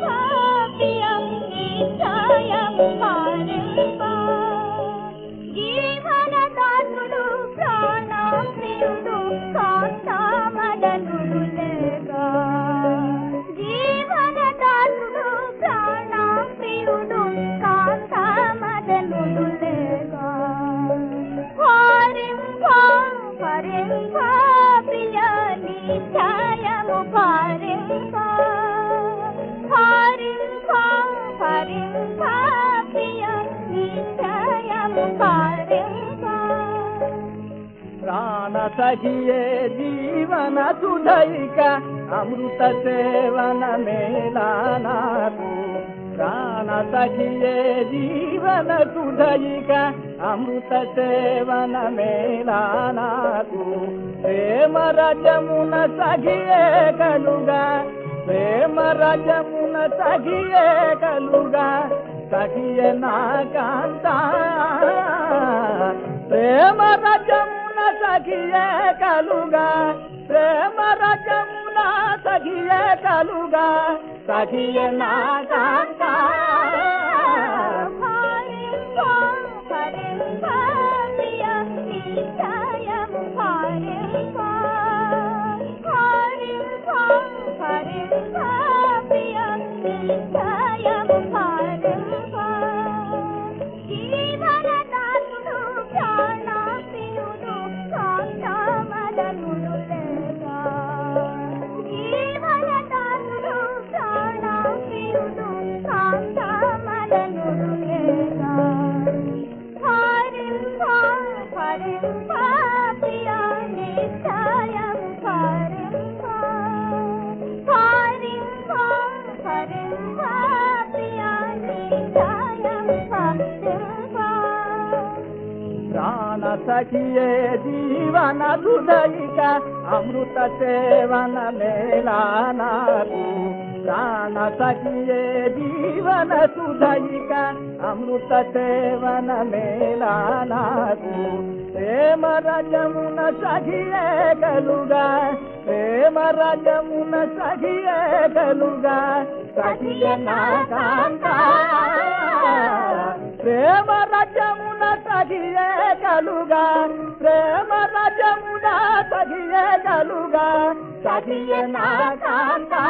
Bye. హరింప ప్రియ నిశ్చయము హరింప హరింప ప్రాణ జీవన సుధైక అమృత సేవన మేళానాకు ప్రాణ సఖియే జీవన సుధయిక అమృత సేవన మేళానాకు ప్రేమ రజమున సఖియే కలుగా ప్రేమ రజమున సఖియే కలుగా సఖియ నా కాంత. ప్రేమ రజమున సఖియే కలుగా ప్రేమ రజము సఖియే కలుగా సఖియ నా కాంతా సఖియే జీవన సుధైక అమృత సేవన మేళానాకు ప్రాణ సఖియే జీవన సుధైక అమృత సేవన మేళానాకు ప్రేమ రజమున సఖియే కలుగా ప్రేమ రజమున సఖియే కలుగా. సఖియ నా కాంతా ప్రేమ రజమున సఖియే గలుగా ప్రేమ రజమున సఖియే కలుగా సఖియ నా కాంతా.